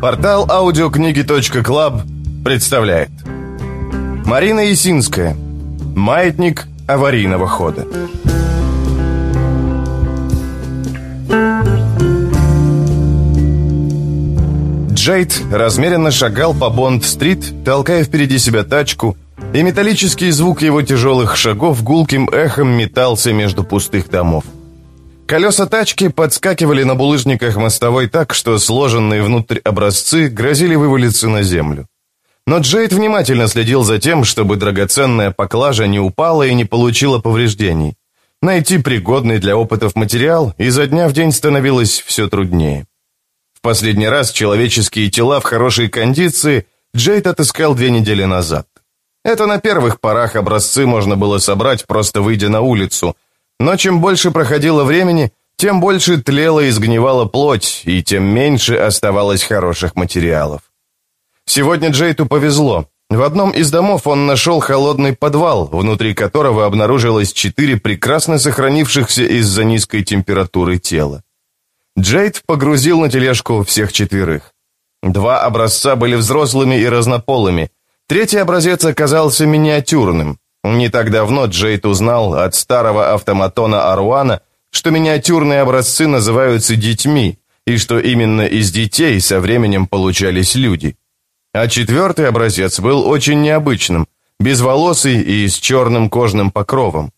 Портал аудиокниги.клаб представляет. Марина Есинская. Маятник аварийного хода. Джейд размеренно шагал по Бонд-стрит, толкая впереди себя тачку, и металлический звук его тяжелых шагов гулким эхом метался между пустых домов. Колеса тачки подскакивали на булыжниках мостовой так, что сложенные внутрь образцы грозили вывалиться на землю. Но Джейд внимательно следил за тем, чтобы драгоценная поклажа не упала и не получила повреждений. Найти пригодный для опытов материал изо дня в день становилось все труднее. В последний раз человеческие тела в хорошей кондиции Джейд отыскал две недели назад. Это на первых порах образцы можно было собрать, просто выйдя на улицу – но чем больше проходило времени, тем больше тлела и сгнивала плоть, и тем меньше оставалось хороших материалов. Сегодня Джейту повезло. В одном из домов он нашел холодный подвал, внутри которого обнаружилось четыре прекрасно сохранившихся из-за низкой температуры тела. Джейд погрузил на тележку всех четверых. Два образца были взрослыми и разнополыми. Третий образец оказался миниатюрным. Не так давно Джейд узнал от старого автоматона Аруана, что миниатюрные образцы называются детьми, и что именно из детей со временем получались люди. А четвертый образец был очень необычным, безволосый и с черным кожным покровом.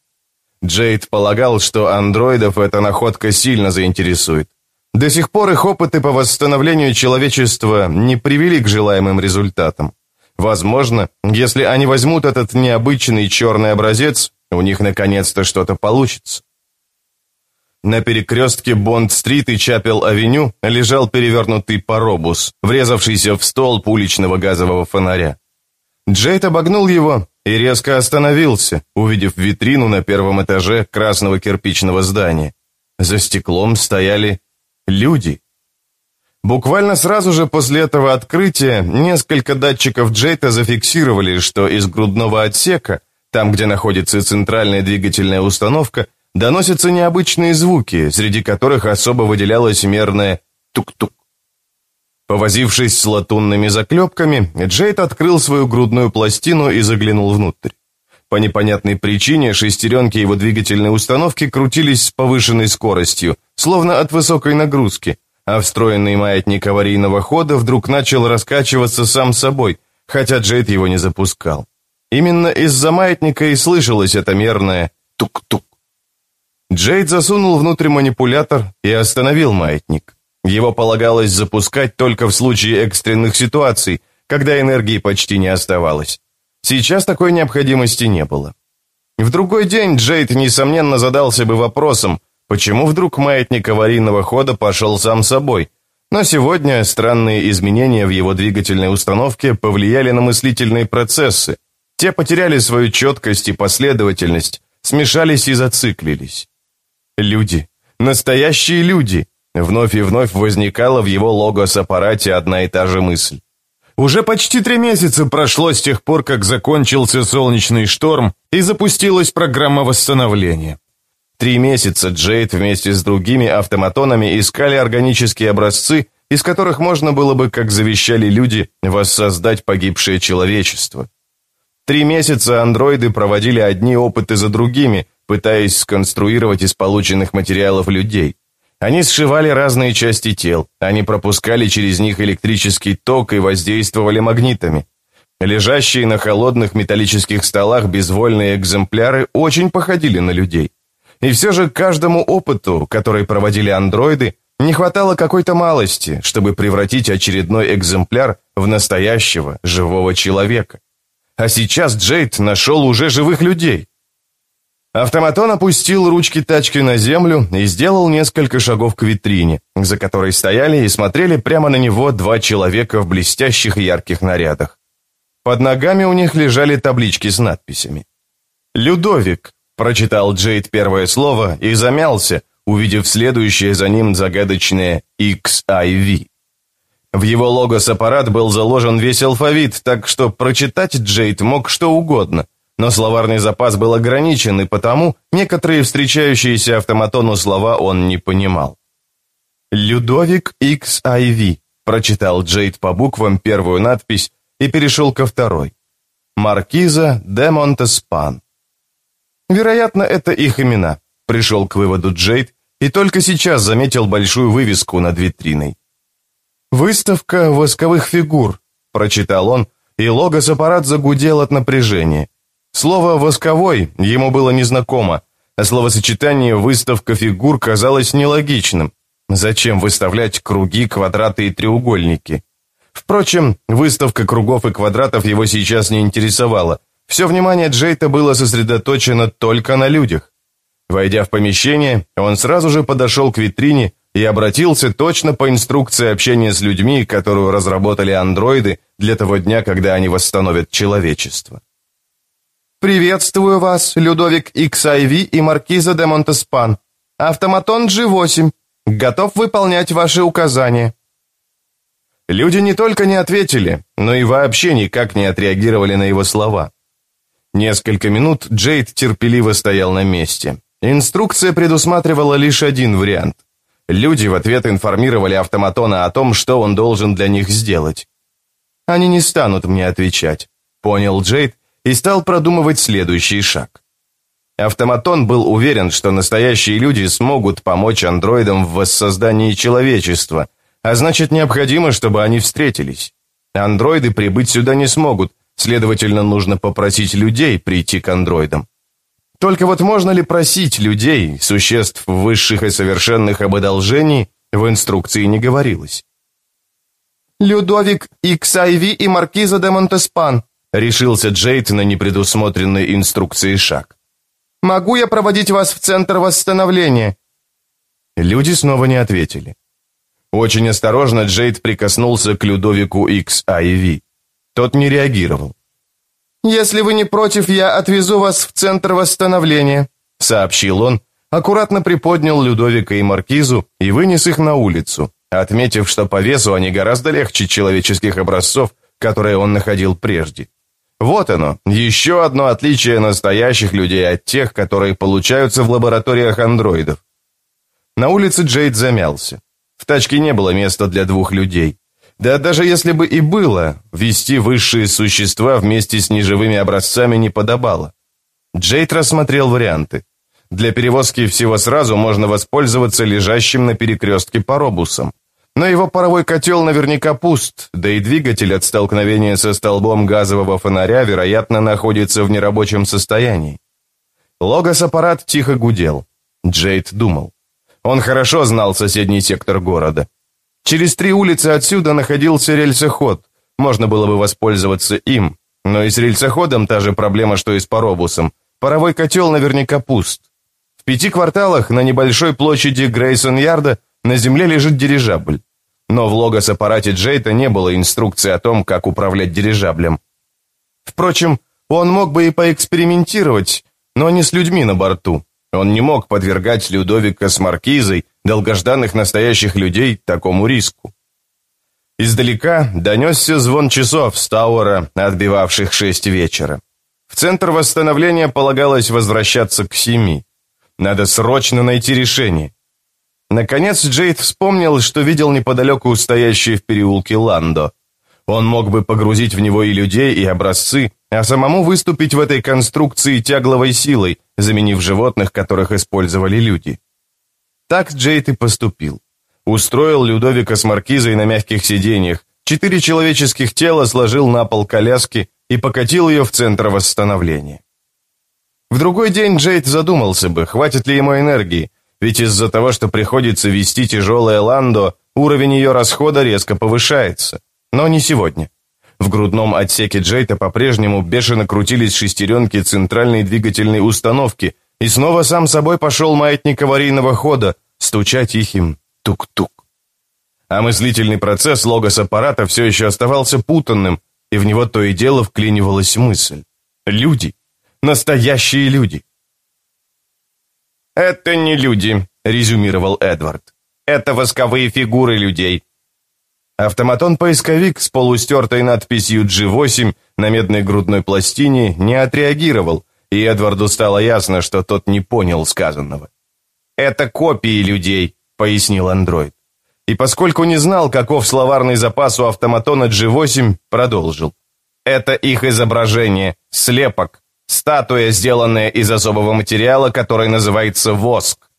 Джейд полагал, что андроидов эта находка сильно заинтересует. До сих пор их опыты по восстановлению человечества не привели к желаемым результатам. Возможно, если они возьмут этот необычный черный образец, у них наконец-то что-то получится. На перекрестке Бонд-стрит и Чапел-авеню лежал перевернутый паробус, врезавшийся в столб уличного газового фонаря. Джейд обогнул его и резко остановился, увидев витрину на первом этаже красного кирпичного здания. За стеклом стояли люди. Буквально сразу же после этого открытия несколько датчиков Джейта зафиксировали, что из грудного отсека, там, где находится центральная двигательная установка, доносятся необычные звуки, среди которых особо выделялось мерное «тук-тук». Повозившись с латунными заклепками, Джейт открыл свою грудную пластину и заглянул внутрь. По непонятной причине шестеренки его двигательной установки крутились с повышенной скоростью, словно от высокой нагрузки, а встроенный маятник аварийного хода вдруг начал раскачиваться сам собой, хотя Джейд его не запускал. Именно из-за маятника и слышалось это мерное «тук-тук». Джейд засунул внутрь манипулятор и остановил маятник. Его полагалось запускать только в случае экстренных ситуаций, когда энергии почти не оставалось. Сейчас такой необходимости не было. В другой день Джейд, несомненно, задался бы вопросом, Почему вдруг маятник аварийного хода пошел сам собой? Но сегодня странные изменения в его двигательной установке повлияли на мыслительные процессы. Те потеряли свою четкость и последовательность, смешались и зациклились. Люди. Настоящие люди. Вновь и вновь возникала в его логос-аппарате одна и та же мысль. Уже почти три месяца прошло с тех пор, как закончился солнечный шторм и запустилась программа восстановления. Три месяца Джейд вместе с другими автоматонами искали органические образцы, из которых можно было бы, как завещали люди, воссоздать погибшее человечество. Три месяца андроиды проводили одни опыты за другими, пытаясь сконструировать из полученных материалов людей. Они сшивали разные части тел, они пропускали через них электрический ток и воздействовали магнитами. Лежащие на холодных металлических столах безвольные экземпляры очень походили на людей. И все же каждому опыту, который проводили андроиды, не хватало какой-то малости, чтобы превратить очередной экземпляр в настоящего, живого человека. А сейчас Джейд нашел уже живых людей. Автоматон опустил ручки тачки на землю и сделал несколько шагов к витрине, за которой стояли и смотрели прямо на него два человека в блестящих ярких нарядах. Под ногами у них лежали таблички с надписями. «Людовик, Прочитал Джейд первое слово и замялся, увидев следующее за ним загадочное XIV. В его логос-аппарат был заложен весь алфавит, так что прочитать Джейд мог что угодно, но словарный запас был ограничен, и потому некоторые встречающиеся автоматону слова он не понимал. «Людовик XIV», прочитал Джейд по буквам первую надпись и перешел ко второй. Маркиза де Монтеспан. Вероятно, это их имена, пришел к выводу Джейд и только сейчас заметил большую вывеску над витриной. «Выставка восковых фигур», — прочитал он, и логос-аппарат загудел от напряжения. Слово «восковой» ему было незнакомо, а словосочетание «выставка фигур» казалось нелогичным. Зачем выставлять круги, квадраты и треугольники? Впрочем, выставка кругов и квадратов его сейчас не интересовала. Все внимание Джейта было сосредоточено только на людях. Войдя в помещение, он сразу же подошел к витрине и обратился точно по инструкции общения с людьми, которую разработали андроиды для того дня, когда они восстановят человечество. «Приветствую вас, Людовик XIV и Маркиза де Монтеспан. Автоматон G8. Готов выполнять ваши указания». Люди не только не ответили, но и вообще никак не отреагировали на его слова. Несколько минут Джейд терпеливо стоял на месте. Инструкция предусматривала лишь один вариант. Люди в ответ информировали автоматона о том, что он должен для них сделать. «Они не станут мне отвечать», — понял Джейд и стал продумывать следующий шаг. Автоматон был уверен, что настоящие люди смогут помочь андроидам в воссоздании человечества, а значит необходимо, чтобы они встретились. Андроиды прибыть сюда не смогут, следовательно, нужно попросить людей прийти к андроидам. Только вот можно ли просить людей, существ высших и совершенных об одолжении, в инструкции не говорилось. «Людовик Иксайви и Маркиза де Монтеспан», решился Джейд на непредусмотренной инструкции шаг. «Могу я проводить вас в центр восстановления?» Люди снова не ответили. Очень осторожно Джейд прикоснулся к Людовику Икс-Айви. Тот не реагировал. «Если вы не против, я отвезу вас в центр восстановления», сообщил он, аккуратно приподнял Людовика и Маркизу и вынес их на улицу, отметив, что по весу они гораздо легче человеческих образцов, которые он находил прежде. Вот оно, еще одно отличие настоящих людей от тех, которые получаются в лабораториях андроидов. На улице Джейд замялся. В тачке не было места для двух людей. Да даже если бы и было, вести высшие существа вместе с неживыми образцами не подобало. Джейд рассмотрел варианты. Для перевозки всего сразу можно воспользоваться лежащим на перекрестке паробусом. Но его паровой котел наверняка пуст, да и двигатель от столкновения со столбом газового фонаря, вероятно, находится в нерабочем состоянии. Логос-аппарат тихо гудел. Джейд думал. Он хорошо знал соседний сектор города. Через три улицы отсюда находился рельсоход. Можно было бы воспользоваться им. Но и с рельсоходом та же проблема, что и с паробусом. Паровой котел наверняка пуст. В пяти кварталах на небольшой площади Грейсон-Ярда на земле лежит дирижабль. Но в логос-аппарате Джейта не было инструкции о том, как управлять дирижаблем. Впрочем, он мог бы и поэкспериментировать, но не с людьми на борту. Он не мог подвергать Людовика с Маркизой, долгожданных настоящих людей, такому риску. Издалека донесся звон часов с Тауэра, отбивавших шесть вечера. В центр восстановления полагалось возвращаться к семи. Надо срочно найти решение. Наконец Джейд вспомнил, что видел неподалеку стоящий в переулке Ландо. Он мог бы погрузить в него и людей, и образцы, а самому выступить в этой конструкции тягловой силой, заменив животных, которых использовали люди. Так Джейд и поступил. Устроил Людовика с маркизой на мягких сиденьях, четыре человеческих тела сложил на пол коляски и покатил ее в центр восстановления. В другой день Джейд задумался бы, хватит ли ему энергии, ведь из-за того, что приходится вести тяжелое ландо, уровень ее расхода резко повышается. Но не сегодня. В грудном отсеке Джейта по-прежнему бешено крутились шестеренки центральной двигательной установки, и снова сам собой пошел маятник аварийного хода, стуча тихим тук-тук. А мыслительный процесс логос-аппарата все еще оставался путанным, и в него то и дело вклинивалась мысль. Люди. Настоящие люди. «Это не люди», — резюмировал Эдвард. «Это восковые фигуры людей». Автоматон-поисковик с полустертой надписью G8 на медной грудной пластине не отреагировал, и Эдварду стало ясно, что тот не понял сказанного. «Это копии людей», — пояснил андроид. и поскольку не знал, каков словарный запас у автоматона G8, продолжил. Это их изображение, слепок, статуя, сделанная из особого материала, который называется воск.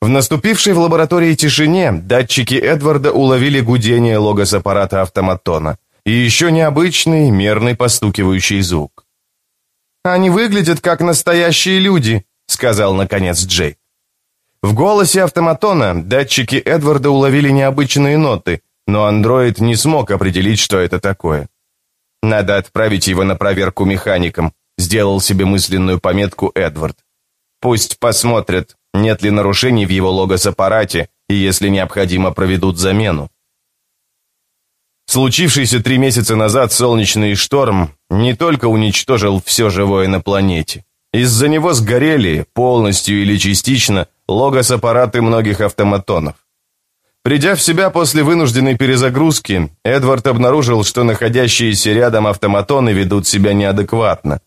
В наступившей в лаборатории тишине датчики Эдварда уловили гудение логос-аппарата автоматона и еще необычный мерный постукивающий звук. «Они выглядят как настоящие люди», — сказал наконец Джей. В голосе автоматона датчики Эдварда уловили необычные ноты, но андроид не смог определить, что это такое. «Надо отправить его на проверку механикам», — сделал себе мысленную пометку Эдвард. «Пусть посмотрят, нет ли нарушений в его логос-аппарате, и если необходимо, проведут замену». Случившийся три месяца назад солнечный шторм не только уничтожил все живое на планете. Из-за него сгорели, полностью или частично, логос-аппараты многих автоматонов. Придя в себя после вынужденной перезагрузки, Эдвард обнаружил, что находящиеся рядом автоматоны ведут себя неадекватно.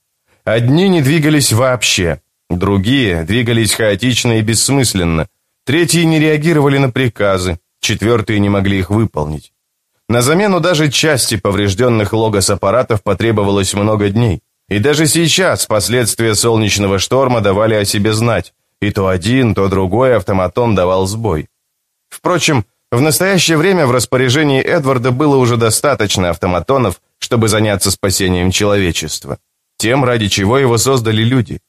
Одни не двигались вообще, другие двигались хаотично и бессмысленно, третьи не реагировали на приказы, четвертые не могли их выполнить. На замену даже части поврежденных логос-аппаратов потребовалось много дней. И даже сейчас последствия солнечного шторма давали о себе знать. И то один, то другой автоматон давал сбой. Впрочем, в настоящее время в распоряжении Эдварда было уже достаточно автоматонов, чтобы заняться спасением человечества. Тем, ради чего его создали люди.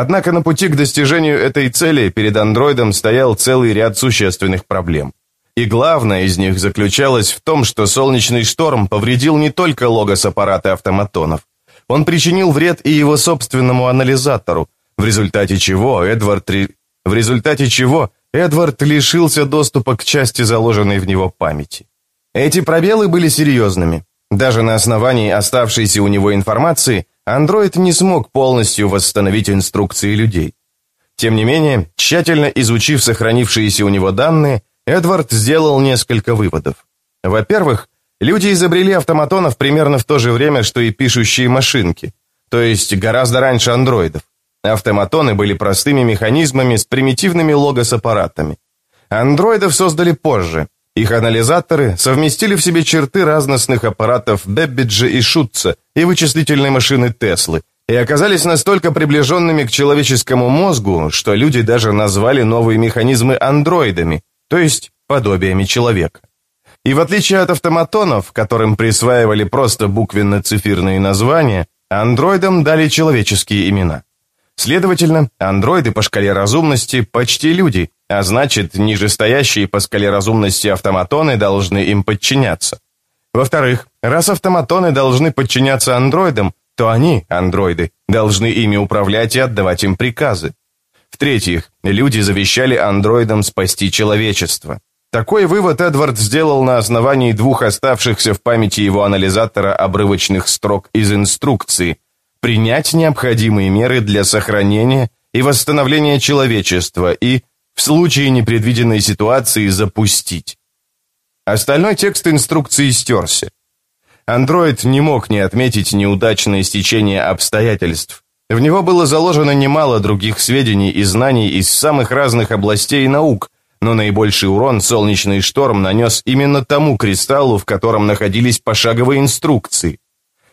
Однако на пути к достижению этой цели перед андроидом стоял целый ряд существенных проблем. И главное из них заключалось в том, что солнечный шторм повредил не только логос аппарата автоматонов. Он причинил вред и его собственному анализатору, в результате чего Эдвард, в результате чего Эдвард лишился доступа к части заложенной в него памяти. Эти пробелы были серьезными. Даже на основании оставшейся у него информации андроид не смог полностью восстановить инструкции людей. Тем не менее, тщательно изучив сохранившиеся у него данные, Эдвард сделал несколько выводов. Во-первых, люди изобрели автоматонов примерно в то же время, что и пишущие машинки, то есть гораздо раньше андроидов. Автоматоны были простыми механизмами с примитивными логос-аппаратами. Андроидов создали позже. Их анализаторы совместили в себе черты разностных аппаратов Бэббиджа и Шутца и вычислительной машины Теслы, и оказались настолько приближенными к человеческому мозгу, что люди даже назвали новые механизмы андроидами, то есть подобиями человека. И в отличие от автоматонов, которым присваивали просто буквенно-цифирные названия, андроидам дали человеческие имена. Следовательно, андроиды по шкале разумности почти люди, а значит, нижестоящие по шкале разумности автоматоны должны им подчиняться. Во-вторых, раз автоматоны должны подчиняться андроидам, то они, андроиды, должны ими управлять и отдавать им приказы. В-третьих, люди завещали андроидам спасти человечество. Такой вывод Эдвард сделал на основании двух оставшихся в памяти его анализатора обрывочных строк из инструкции принять необходимые меры для сохранения и восстановления человечества и, в случае непредвиденной ситуации, запустить. Остальной текст инструкции стерся. Андроид не мог не отметить неудачное стечение обстоятельств, в него было заложено немало других сведений и знаний из самых разных областей наук, но наибольший урон солнечный шторм нанес именно тому кристаллу, в котором находились пошаговые инструкции.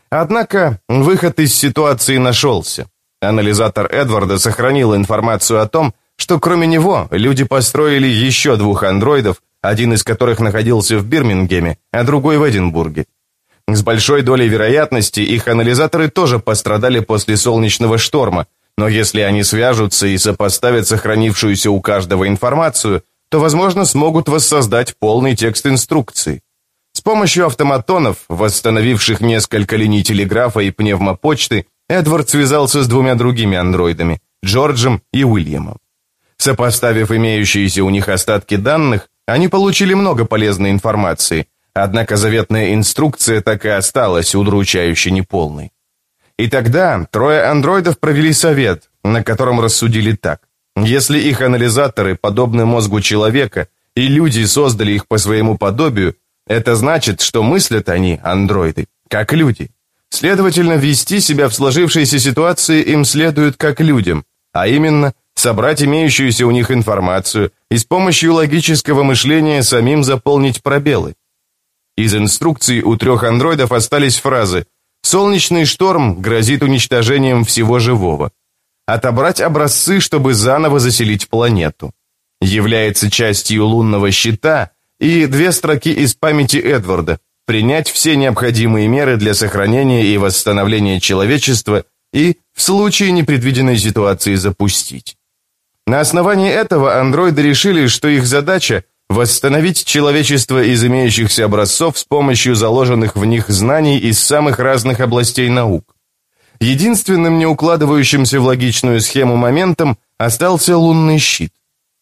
Однако выход из ситуации нашелся. Анализатор Эдварда сохранил информацию о том, что кроме него люди построили еще двух андроидов, один из которых находился в Бирмингеме, а другой в Эдинбурге. С большой долей вероятности их анализаторы тоже пострадали после солнечного шторма, но если они свяжутся и сопоставят сохранившуюся у каждого информацию, то, возможно, смогут воссоздать полный текст инструкции. С помощью автоматонов, восстановивших несколько линий телеграфа и пневмопочты, Эдвард связался с двумя другими андроидами – Джорджем и Уильямом. Сопоставив имеющиеся у них остатки данных, они получили много полезной информации, Однако заветная инструкция так и осталась удручающе неполной. И тогда трое андроидов провели совет, на котором рассудили так. Если их анализаторы подобны мозгу человека, и люди создали их по своему подобию, это значит, что мыслят они, андроиды, как люди. Следовательно, вести себя в сложившейся ситуации им следует как людям, а именно собрать имеющуюся у них информацию, и с помощью логического мышления самим заполнить пробелы. Из инструкций у трех андроидов остались фразы «Солнечный шторм грозит уничтожением всего живого», «Отобрать образцы, чтобы заново заселить планету», «Является частью лунного щита» и две строки из памяти Эдварда «Принять все необходимые меры для сохранения и восстановления человечества и, в случае непредвиденной ситуации, запустить». На основании этого андроиды решили, что их задача – восстановить человечество из имеющихся образцов с помощью заложенных в них знаний из самых разных областей наук. Единственным не укладывающимся в логичную схему моментом остался лунный щит.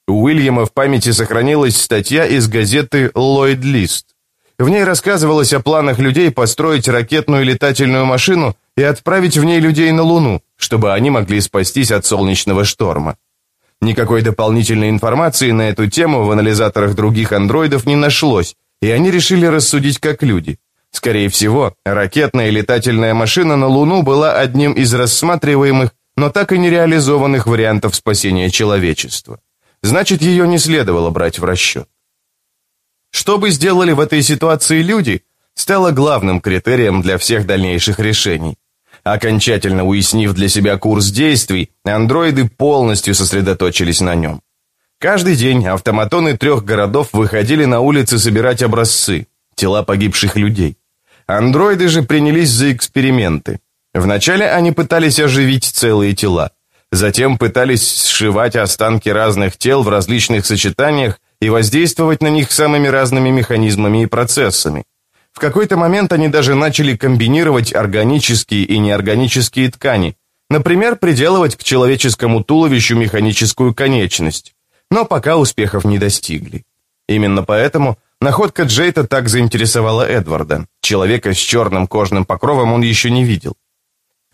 У Уильяма в памяти сохранилась статья из газеты «Ллойд Лист». В ней рассказывалось о планах людей построить ракетную летательную машину и отправить в ней людей на Луну, чтобы они могли спастись от солнечного шторма. Никакой дополнительной информации на эту тему в анализаторах других андроидов не нашлось, и они решили рассудить как люди. Скорее всего, ракетная летательная машина на Луну была одним из рассматриваемых, но так и не реализованных вариантов спасения человечества. Значит, ее не следовало брать в расчет. Что бы сделали в этой ситуации люди, стало главным критерием для всех дальнейших решений. Окончательно уяснив для себя курс действий, андроиды полностью сосредоточились на нем. Каждый день автоматоны трех городов выходили на улицы собирать образцы, тела погибших людей. Андроиды же принялись за эксперименты. Вначале они пытались оживить целые тела. Затем пытались сшивать останки разных тел в различных сочетаниях и воздействовать на них самыми разными механизмами и процессами. В какой-то момент они даже начали комбинировать органические и неорганические ткани, например, приделывать к человеческому туловищу механическую конечность, но пока успехов не достигли. Именно поэтому находка Джейта так заинтересовала Эдварда. Человека с черным кожным покровом он еще не видел.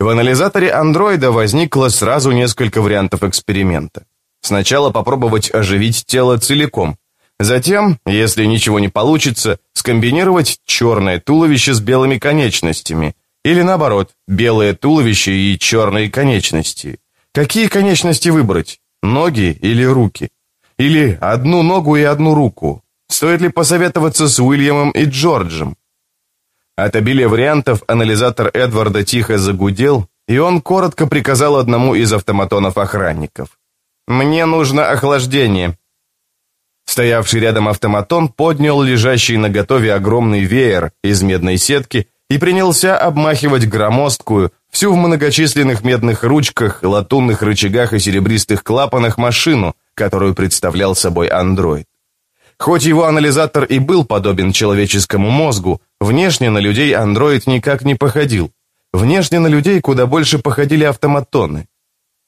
В анализаторе андроида возникло сразу несколько вариантов эксперимента. Сначала попробовать оживить тело целиком, Затем, если ничего не получится, скомбинировать черное туловище с белыми конечностями. Или наоборот, белое туловище и черные конечности. Какие конечности выбрать? Ноги или руки? Или одну ногу и одну руку? Стоит ли посоветоваться с Уильямом и Джорджем? От обилия вариантов анализатор Эдварда тихо загудел, и он коротко приказал одному из автоматонов охранников. «Мне нужно охлаждение. Стоявший рядом автоматон поднял лежащий на готове огромный веер из медной сетки и принялся обмахивать громоздкую, всю в многочисленных медных ручках, латунных рычагах и серебристых клапанах машину, которую представлял собой андроид. Хоть его анализатор и был подобен человеческому мозгу, внешне на людей андроид никак не походил. Внешне на людей куда больше походили автоматоны.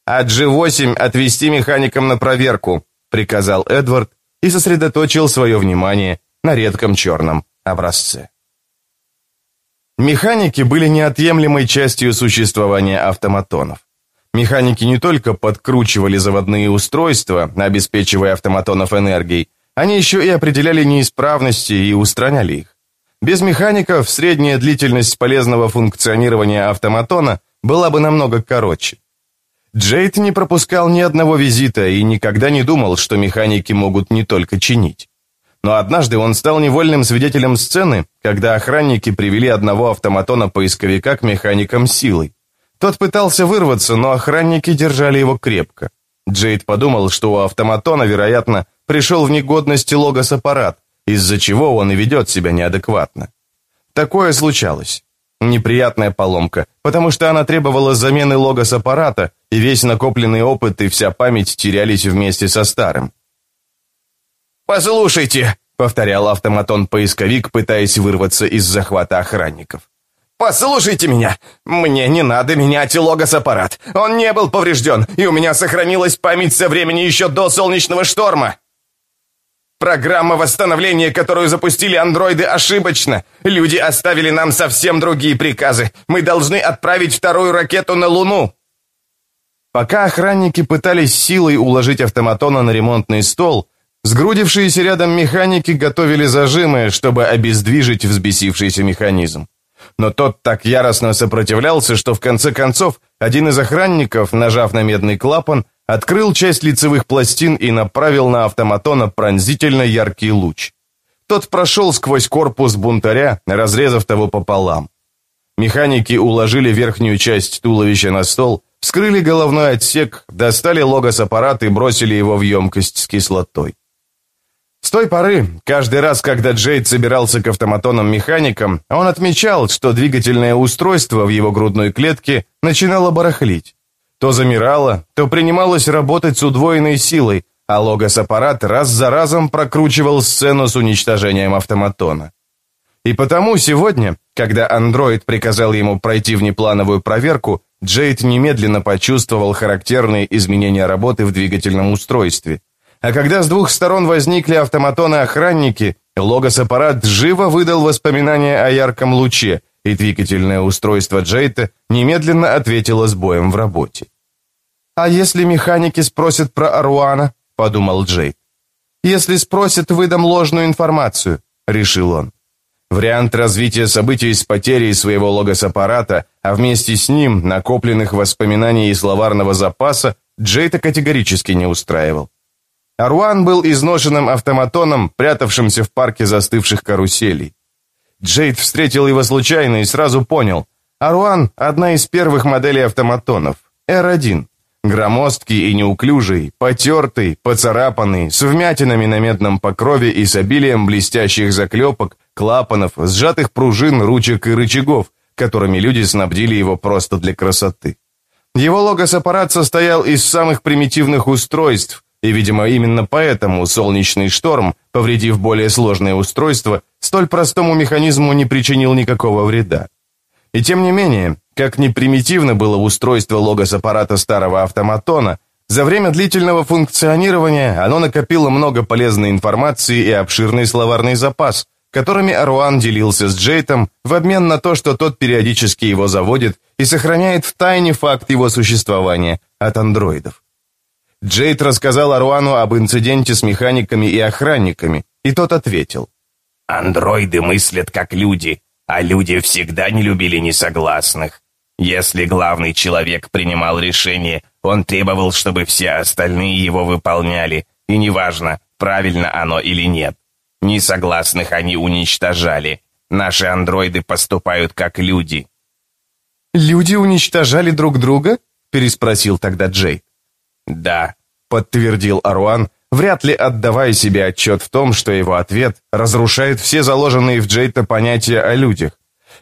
«А G8 отвести механикам на проверку», — приказал Эдвард, и сосредоточил свое внимание на редком черном образце. Механики были неотъемлемой частью существования автоматонов. Механики не только подкручивали заводные устройства, обеспечивая автоматонов энергией, они еще и определяли неисправности и устраняли их. Без механиков средняя длительность полезного функционирования автоматона была бы намного короче. Джейд не пропускал ни одного визита и никогда не думал, что механики могут не только чинить. Но однажды он стал невольным свидетелем сцены, когда охранники привели одного автоматона-поисковика к механикам силой. Тот пытался вырваться, но охранники держали его крепко. Джейд подумал, что у автоматона, вероятно, пришел в негодность логос-аппарат, из-за чего он и ведет себя неадекватно. Такое случалось. Неприятная поломка, потому что она требовала замены логос-аппарата, и весь накопленный опыт и вся память терялись вместе со старым. «Послушайте», — повторял автоматон-поисковик, пытаясь вырваться из захвата охранников. «Послушайте меня! Мне не надо менять логос-аппарат. Он не был поврежден, и у меня сохранилась память со времени еще до солнечного шторма. Программа восстановления, которую запустили андроиды, ошибочна. Люди оставили нам совсем другие приказы. Мы должны отправить вторую ракету на Луну. Пока охранники пытались силой уложить автоматона на ремонтный стол, сгрудившиеся рядом механики готовили зажимы, чтобы обездвижить взбесившийся механизм. Но тот так яростно сопротивлялся, что в конце концов один из охранников, нажав на медный клапан, открыл часть лицевых пластин и направил на автоматона пронзительно яркий луч. Тот прошел сквозь корпус бунтаря, разрезав того пополам. Механики уложили верхнюю часть туловища на стол, вскрыли головной отсек, достали логос-аппарат и бросили его в емкость с кислотой. С той поры, каждый раз, когда Джейд собирался к автоматонам-механикам, он отмечал, что двигательное устройство в его грудной клетке начинало барахлить. То замирало, то принималось работать с удвоенной силой, а логос-аппарат раз за разом прокручивал сцену с уничтожением автоматона. И потому сегодня, когда андроид приказал ему пройти внеплановую проверку, Джейд немедленно почувствовал характерные изменения работы в двигательном устройстве. А когда с двух сторон возникли автоматоны-охранники, логос-аппарат живо выдал воспоминания о ярком луче, и двигательное устройство Джейта немедленно ответило сбоем в работе. «А если механики спросят про Аруана?» – подумал Джейд. «Если спросят, выдам ложную информацию», – решил он. Вариант развития событий с потерей своего логос-аппарата, а вместе с ним накопленных воспоминаний и словарного запаса, Джейта категорически не устраивал. Аруан был изношенным автоматоном, прятавшимся в парке застывших каруселей. Джейд встретил его случайно и сразу понял. Аруан – одна из первых моделей автоматонов. R1. Громоздкий и неуклюжий, потертый, поцарапанный, с вмятинами на медном покрове и с обилием блестящих заклепок, клапанов, сжатых пружин, ручек и рычагов, которыми люди снабдили его просто для красоты. Его логос-аппарат состоял из самых примитивных устройств, и, видимо, именно поэтому солнечный шторм, повредив более сложное устройство, столь простому механизму не причинил никакого вреда. И тем не менее, как ни примитивно было устройство логос-аппарата старого автоматона, за время длительного функционирования оно накопило много полезной информации и обширный словарный запас, которыми Аруан делился с Джейтом в обмен на то, что тот периодически его заводит и сохраняет в тайне факт его существования от андроидов. Джейд рассказал Аруану об инциденте с механиками и охранниками, и тот ответил. «Андроиды мыслят как люди, а люди всегда не любили несогласных. Если главный человек принимал решение, он требовал, чтобы все остальные его выполняли, и неважно, правильно оно или нет. Несогласных они уничтожали. Наши андроиды поступают как люди». «Люди уничтожали друг друга?» – переспросил тогда Джей. «Да», — подтвердил Аруан, вряд ли отдавая себе отчет в том, что его ответ разрушает все заложенные в Джейта понятия о людях.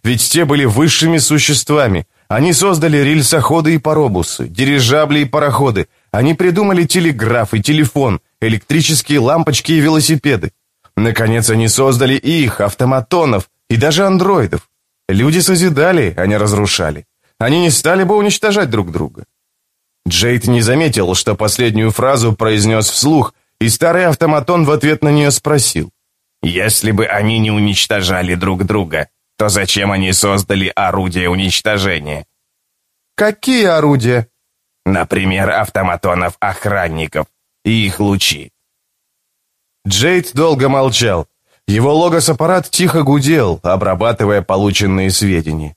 Ведь те были высшими существами. Они создали рельсоходы и паробусы, дирижабли и пароходы. Они придумали телеграф и телефон, электрические лампочки и велосипеды. Наконец они создали их, автоматонов и даже андроидов. Люди созидали, а не разрушали. Они не стали бы уничтожать друг друга. Джейд не заметил, что последнюю фразу произнес вслух, и старый автоматон в ответ на нее спросил. «Если бы они не уничтожали друг друга, то зачем они создали орудие уничтожения?» «Какие орудия?» «Например, автоматонов-охранников и их лучи». Джейд долго молчал. Его логос-аппарат тихо гудел, обрабатывая полученные сведения.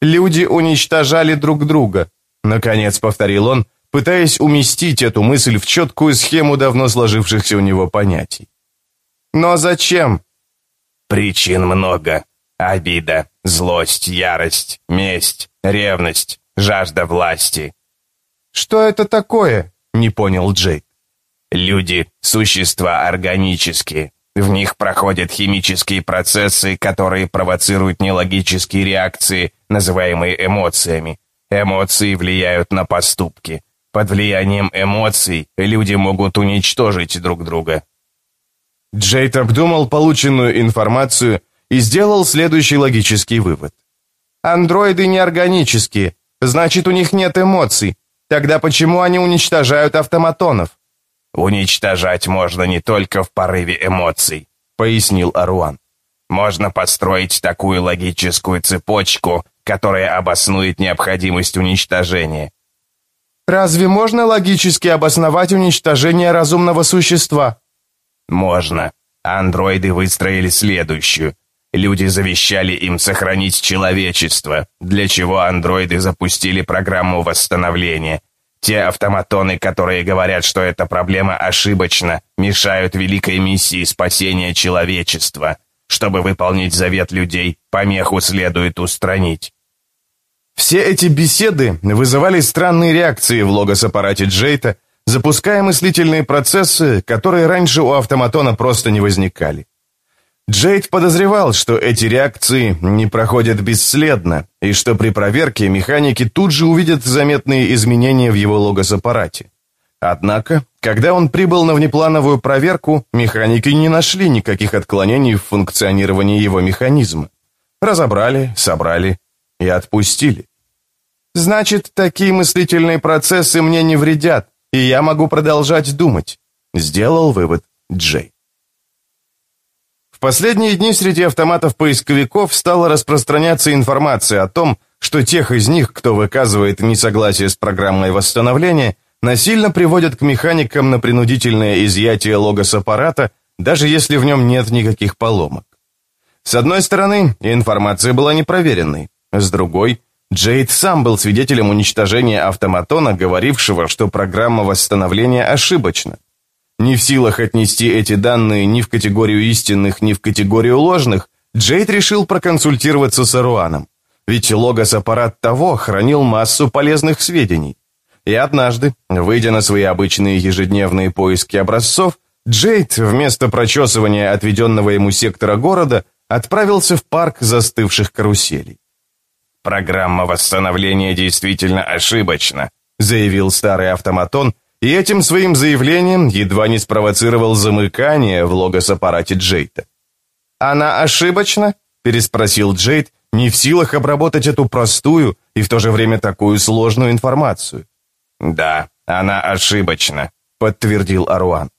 «Люди уничтожали друг друга», Наконец повторил он, пытаясь уместить эту мысль в четкую схему давно сложившихся у него понятий. «Но зачем?» «Причин много. Обида, злость, ярость, месть, ревность, жажда власти». «Что это такое?» — не понял Джейк. «Люди — существа органические. В них проходят химические процессы, которые провоцируют нелогические реакции, называемые эмоциями. Эмоции влияют на поступки. Под влиянием эмоций люди могут уничтожить друг друга. Джейд обдумал полученную информацию и сделал следующий логический вывод. Андроиды неорганические, значит, у них нет эмоций. Тогда почему они уничтожают автоматонов? Уничтожать можно не только в порыве эмоций, пояснил Аруан. Можно построить такую логическую цепочку, которая обоснует необходимость уничтожения. Разве можно логически обосновать уничтожение разумного существа? Можно. Андроиды выстроили следующую. Люди завещали им сохранить человечество, для чего андроиды запустили программу восстановления. Те автоматоны, которые говорят, что эта проблема ошибочна, мешают великой миссии спасения человечества. Чтобы выполнить завет людей, помеху следует устранить. Все эти беседы вызывали странные реакции в логос-аппарате Джейта, запуская мыслительные процессы, которые раньше у автоматона просто не возникали. Джейд подозревал, что эти реакции не проходят бесследно, и что при проверке механики тут же увидят заметные изменения в его логос-аппарате. Однако, когда он прибыл на внеплановую проверку, механики не нашли никаких отклонений в функционировании его механизма. Разобрали, собрали и отпустили. «Значит, такие мыслительные процессы мне не вредят, и я могу продолжать думать», — сделал вывод Джей последние дни среди автоматов-поисковиков стала распространяться информация о том, что тех из них, кто выказывает несогласие с программой восстановления, насильно приводят к механикам на принудительное изъятие логос-аппарата, даже если в нем нет никаких поломок. С одной стороны, информация была непроверенной, с другой, Джейд сам был свидетелем уничтожения автоматона, говорившего, что программа восстановления ошибочна. Не в силах отнести эти данные ни в категорию истинных, ни в категорию ложных, Джейд решил проконсультироваться с Аруаном. Ведь логос-аппарат того хранил массу полезных сведений. И однажды, выйдя на свои обычные ежедневные поиски образцов, Джейд вместо прочесывания отведенного ему сектора города отправился в парк застывших каруселей. «Программа восстановления действительно ошибочна», заявил старый автоматон, и этим своим заявлением едва не спровоцировал замыкание в логос-аппарате Джейта. «Она ошибочна?» – переспросил Джейт, не в силах обработать эту простую и в то же время такую сложную информацию. «Да, она ошибочна», — подтвердил Аруан.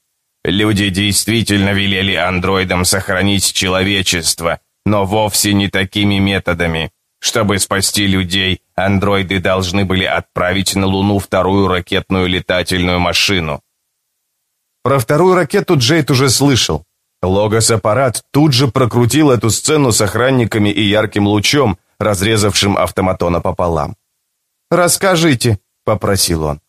«Люди действительно велели андроидам сохранить человечество, но вовсе не такими методами. Чтобы спасти людей, андроиды должны были отправить на Луну вторую ракетную летательную машину. Про вторую ракету Джейд уже слышал. Логос-аппарат тут же прокрутил эту сцену с охранниками и ярким лучом, разрезавшим автоматона пополам. «Расскажите», — попросил он.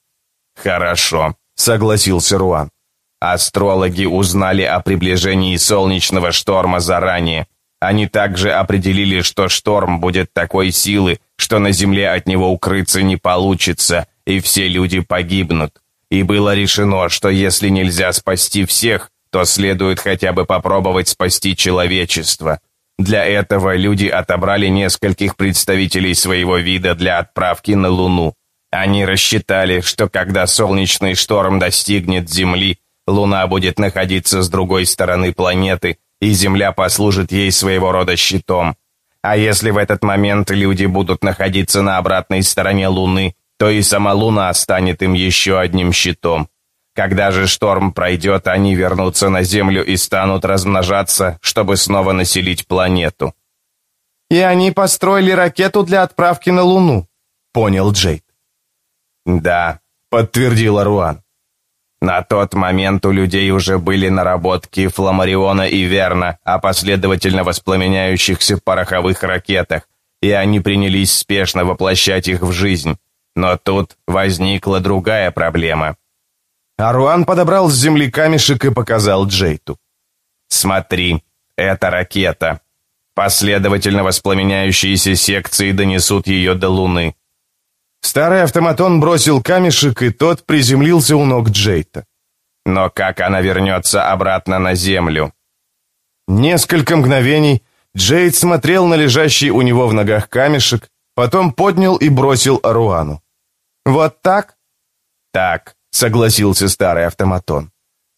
«Хорошо», — согласился Руан. Астрологи узнали о приближении солнечного шторма заранее. Они также определили, что шторм будет такой силы, что на Земле от него укрыться не получится, и все люди погибнут. И было решено, что если нельзя спасти всех, то следует хотя бы попробовать спасти человечество. Для этого люди отобрали нескольких представителей своего вида для отправки на Луну. Они рассчитали, что когда солнечный шторм достигнет Земли, Луна будет находиться с другой стороны планеты, и Земля послужит ей своего рода щитом. А если в этот момент люди будут находиться на обратной стороне Луны, то и сама Луна станет им еще одним щитом. Когда же шторм пройдет, они вернутся на Землю и станут размножаться, чтобы снова населить планету. «И они построили ракету для отправки на Луну», — понял Джейд. «Да», — подтвердил Аруан. На тот момент у людей уже были наработки Фламариона и Верна о последовательно воспламеняющихся пороховых ракетах, и они принялись спешно воплощать их в жизнь. Но тут возникла другая проблема. Аруан подобрал с земли камешек и показал Джейту. «Смотри, это ракета. Последовательно воспламеняющиеся секции донесут ее до Луны. Старый автоматон бросил камешек, и тот приземлился у ног Джейта. Но как она вернется обратно на землю? Несколько мгновений Джейд смотрел на лежащий у него в ногах камешек, потом поднял и бросил Аруану. «Вот так?» «Так», — согласился старый автоматон.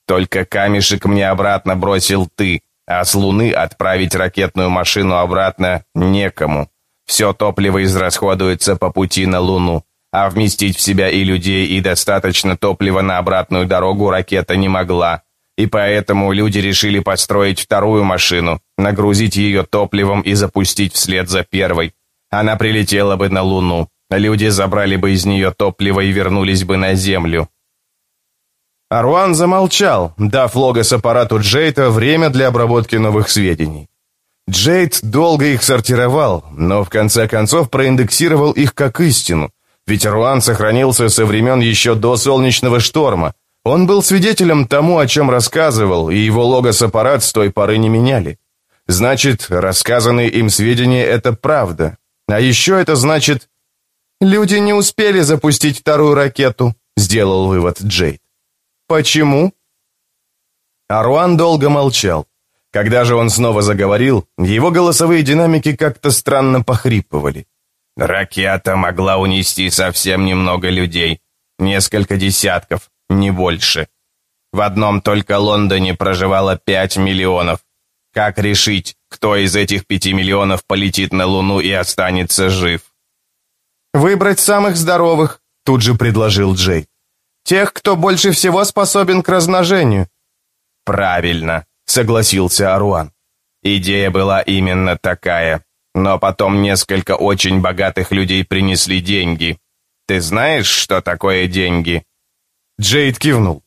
«Только камешек мне обратно бросил ты, а с Луны отправить ракетную машину обратно некому». Все топливо израсходуется по пути на Луну, а вместить в себя и людей, и достаточно топлива на обратную дорогу ракета не могла. И поэтому люди решили построить вторую машину, нагрузить ее топливом и запустить вслед за первой. Она прилетела бы на Луну. Люди забрали бы из нее топливо и вернулись бы на Землю. Аруан замолчал, дав логос аппарату Джейта время для обработки новых сведений. Джейд долго их сортировал, но в конце концов проиндексировал их как истину, Ведь Руан сохранился со времен еще до солнечного шторма. Он был свидетелем тому, о чем рассказывал, и его логос-аппарат с той поры не меняли. Значит, рассказанные им сведения — это правда. А еще это значит... «Люди не успели запустить вторую ракету», — сделал вывод Джейд. «Почему?» Аруан долго молчал. Когда же он снова заговорил, его голосовые динамики как-то странно похрипывали. Ракета могла унести совсем немного людей. Несколько десятков, не больше. В одном только Лондоне проживало пять миллионов. Как решить, кто из этих пяти миллионов полетит на Луну и останется жив? «Выбрать самых здоровых», — тут же предложил Джей. «Тех, кто больше всего способен к размножению». «Правильно», — согласился Аруан. «Идея была именно такая. Но потом несколько очень богатых людей принесли деньги. Ты знаешь, что такое деньги?» Джейд кивнул.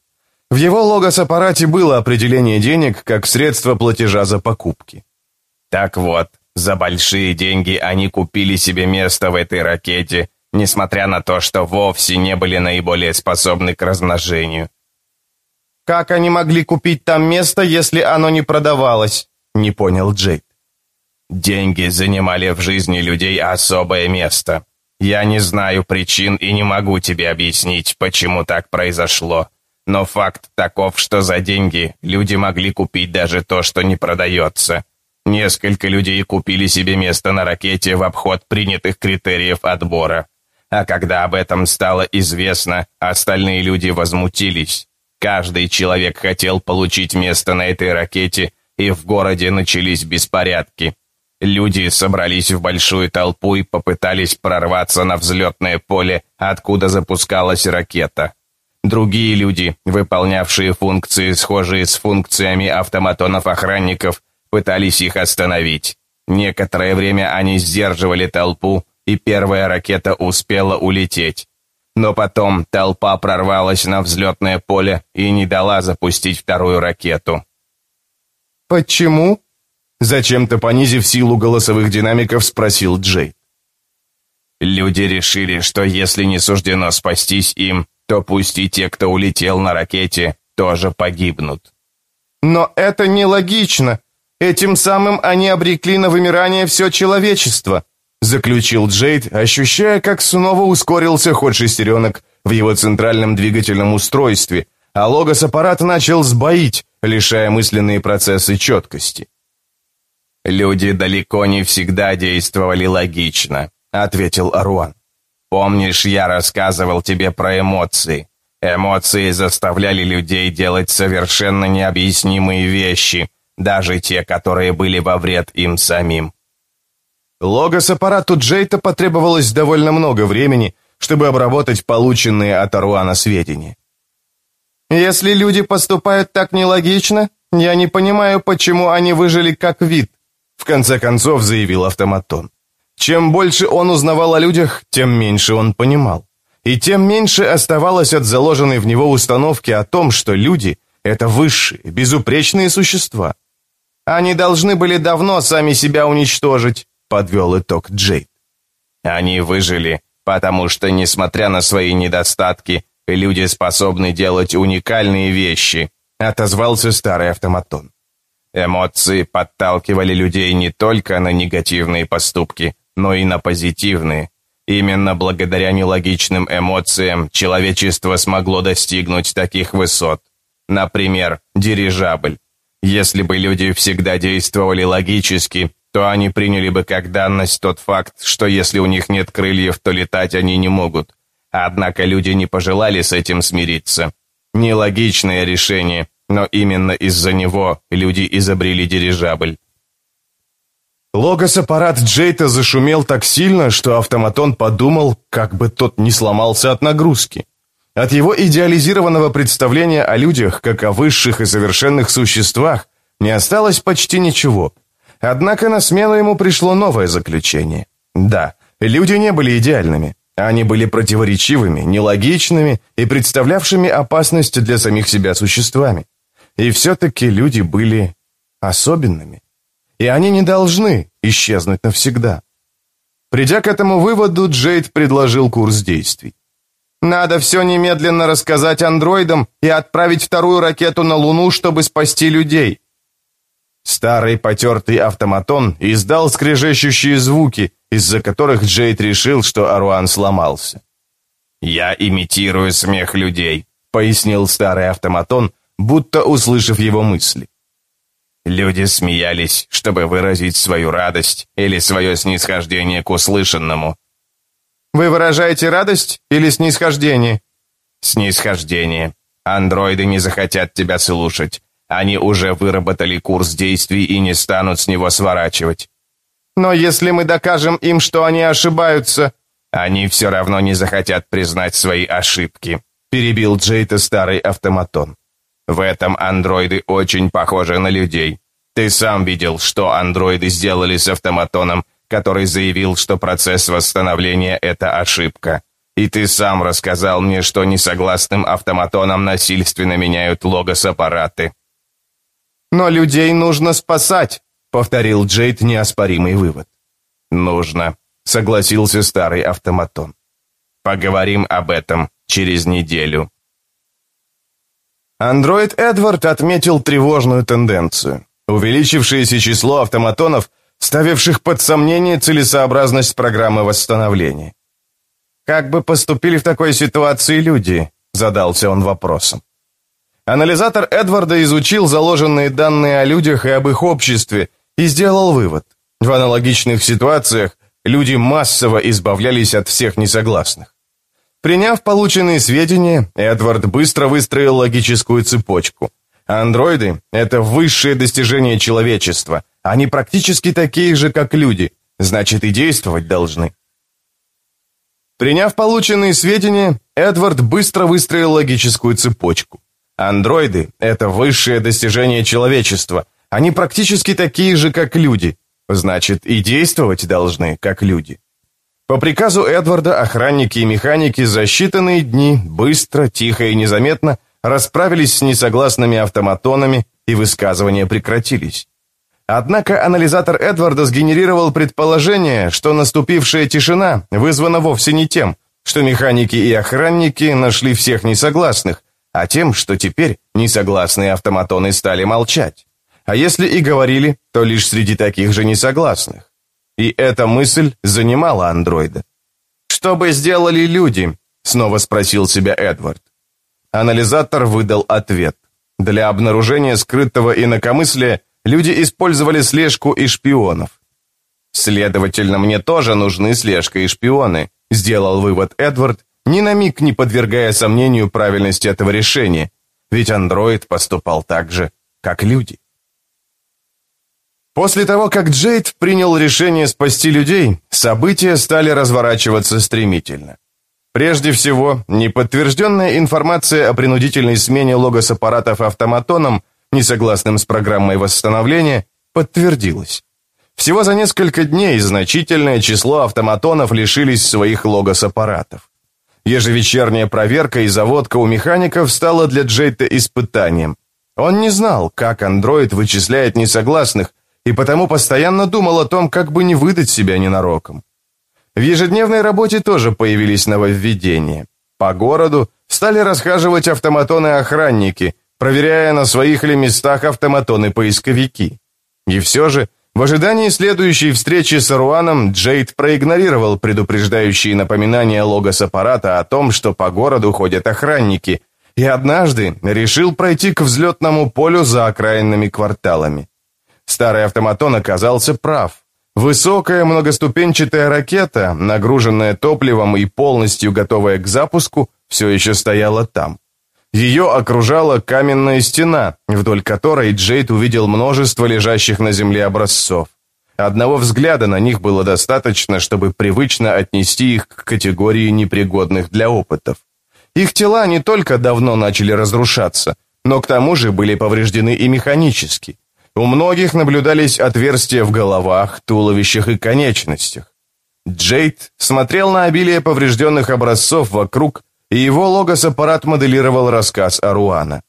В его логос-аппарате было определение денег как средство платежа за покупки. «Так вот, за большие деньги они купили себе место в этой ракете, несмотря на то, что вовсе не были наиболее способны к размножению». «Как они могли купить там место, если оно не продавалось?» — не понял Джейд. Деньги занимали в жизни людей особое место. Я не знаю причин и не могу тебе объяснить, почему так произошло. Но факт таков, что за деньги люди могли купить даже то, что не продается. Несколько людей купили себе место на ракете в обход принятых критериев отбора. А когда об этом стало известно, остальные люди возмутились. Каждый человек хотел получить место на этой ракете, и в городе начались беспорядки. Люди собрались в большую толпу и попытались прорваться на взлетное поле, откуда запускалась ракета. Другие люди, выполнявшие функции, схожие с функциями автоматонов-охранников, пытались их остановить. Некоторое время они сдерживали толпу, и первая ракета успела улететь. Но потом толпа прорвалась на взлетное поле и не дала запустить вторую ракету. «Почему?» Зачем-то понизив силу голосовых динамиков, спросил Джей. Люди решили, что если не суждено спастись им, то пусть и те, кто улетел на ракете, тоже погибнут. Но это нелогично. Этим самым они обрекли на вымирание все человечество, заключил Джейд, ощущая, как снова ускорился ход шестеренок в его центральном двигательном устройстве, а логос-аппарат начал сбоить, лишая мысленные процессы четкости. «Люди далеко не всегда действовали логично», — ответил Аруан. «Помнишь, я рассказывал тебе про эмоции? Эмоции заставляли людей делать совершенно необъяснимые вещи, даже те, которые были во вред им самим». Логос-аппарату Джейта потребовалось довольно много времени, чтобы обработать полученные от Аруана сведения. «Если люди поступают так нелогично, я не понимаю, почему они выжили как вид», в конце концов заявил автоматон. Чем больше он узнавал о людях, тем меньше он понимал. И тем меньше оставалось от заложенной в него установки о том, что люди — это высшие, безупречные существа. Они должны были давно сами себя уничтожить, подвел итог Джейд. Они выжили, потому что, несмотря на свои недостатки, люди способны делать уникальные вещи, отозвался старый автоматон. Эмоции подталкивали людей не только на негативные поступки, но и на позитивные. Именно благодаря нелогичным эмоциям человечество смогло достигнуть таких высот. Например, дирижабль. Если бы люди всегда действовали логически, то они приняли бы как данность тот факт, что если у них нет крыльев, то летать они не могут. Однако люди не пожелали с этим смириться. Нелогичное решение, но именно из-за него люди изобрели дирижабль. Логос-аппарат Джейта зашумел так сильно, что автоматон подумал, как бы тот не сломался от нагрузки. От его идеализированного представления о людях, как о высших и совершенных существах, не осталось почти ничего. Однако на смену ему пришло новое заключение. Да, люди не были идеальными. Они были противоречивыми, нелогичными и представлявшими опасность для самих себя существами. И все-таки люди были особенными. И они не должны исчезнуть навсегда. Придя к этому выводу, Джейд предложил курс действий. «Надо все немедленно рассказать андроидам и отправить вторую ракету на Луну, чтобы спасти людей». Старый потертый автоматон издал скрежещущие звуки, из-за которых Джейд решил, что Аруан сломался. «Я имитирую смех людей», — пояснил старый автоматон, будто услышав его мысли. Люди смеялись, чтобы выразить свою радость или свое снисхождение к услышанному. «Вы выражаете радость или снисхождение?» «Снисхождение. Андроиды не захотят тебя слушать. Они уже выработали курс действий и не станут с него сворачивать». «Но если мы докажем им, что они ошибаются...» «Они все равно не захотят признать свои ошибки», — перебил Джейта старый автоматон. В этом андроиды очень похожи на людей. Ты сам видел, что андроиды сделали с автоматоном, который заявил, что процесс восстановления — это ошибка. И ты сам рассказал мне, что несогласным автоматоном насильственно меняют логос-аппараты. «Но людей нужно спасать», — повторил Джейд неоспоримый вывод. «Нужно», — согласился старый автоматон. «Поговорим об этом через неделю». Андроид Эдвард отметил тревожную тенденцию. Увеличившееся число автоматонов, ставивших под сомнение целесообразность программы восстановления. «Как бы поступили в такой ситуации люди?» – задался он вопросом. Анализатор Эдварда изучил заложенные данные о людях и об их обществе и сделал вывод. В аналогичных ситуациях люди массово избавлялись от всех несогласных. Приняв полученные сведения, Эдвард быстро выстроил логическую цепочку. Андроиды — это высшее достижение человечества. Они практически такие же, как люди. Значит, и действовать должны. Приняв полученные сведения, Эдвард быстро выстроил логическую цепочку. Андроиды — это высшее достижение человечества. Они практически такие же, как люди. Значит, и действовать должны, как люди. По приказу Эдварда охранники и механики за считанные дни быстро, тихо и незаметно расправились с несогласными автоматонами, и высказывания прекратились. Однако анализатор Эдварда сгенерировал предположение, что наступившая тишина вызвана вовсе не тем, что механики и охранники нашли всех несогласных, а тем, что теперь несогласные автоматоны стали молчать. А если и говорили, то лишь среди таких же несогласных. И эта мысль занимала андроида. «Что бы сделали люди?» — снова спросил себя Эдвард. Анализатор выдал ответ. Для обнаружения скрытого инакомыслия люди использовали слежку и шпионов. «Следовательно, мне тоже нужны слежка и шпионы», — сделал вывод Эдвард, ни на миг не подвергая сомнению правильности этого решения, ведь андроид поступал так же, как люди. После того, как Джейд принял решение спасти людей, события стали разворачиваться стремительно. Прежде всего, неподтвержденная информация о принудительной смене логос-аппаратов автоматоном, несогласным с программой восстановления, подтвердилась. Всего за несколько дней значительное число автоматонов лишились своих логос-аппаратов. Ежевечерняя проверка и заводка у механиков стала для Джейта испытанием. Он не знал, как андроид вычисляет несогласных, и потому постоянно думал о том, как бы не выдать себя ненароком. В ежедневной работе тоже появились нововведения. По городу стали расхаживать автоматоны-охранники, проверяя на своих ли местах автоматоны-поисковики. И все же, в ожидании следующей встречи с Аруаном, Джейд проигнорировал предупреждающие напоминания логос-аппарата о том, что по городу ходят охранники, и однажды решил пройти к взлетному полю за окраинными кварталами. Старый автоматон оказался прав. Высокая многоступенчатая ракета, нагруженная топливом и полностью готовая к запуску, все еще стояла там. Ее окружала каменная стена, вдоль которой Джейд увидел множество лежащих на земле образцов. Одного взгляда на них было достаточно, чтобы привычно отнести их к категории непригодных для опытов. Их тела не только давно начали разрушаться, но к тому же были повреждены и механически. У многих наблюдались отверстия в головах, туловищах и конечностях. Джейд смотрел на обилие поврежденных образцов вокруг, и его логос-аппарат моделировал рассказ Аруана.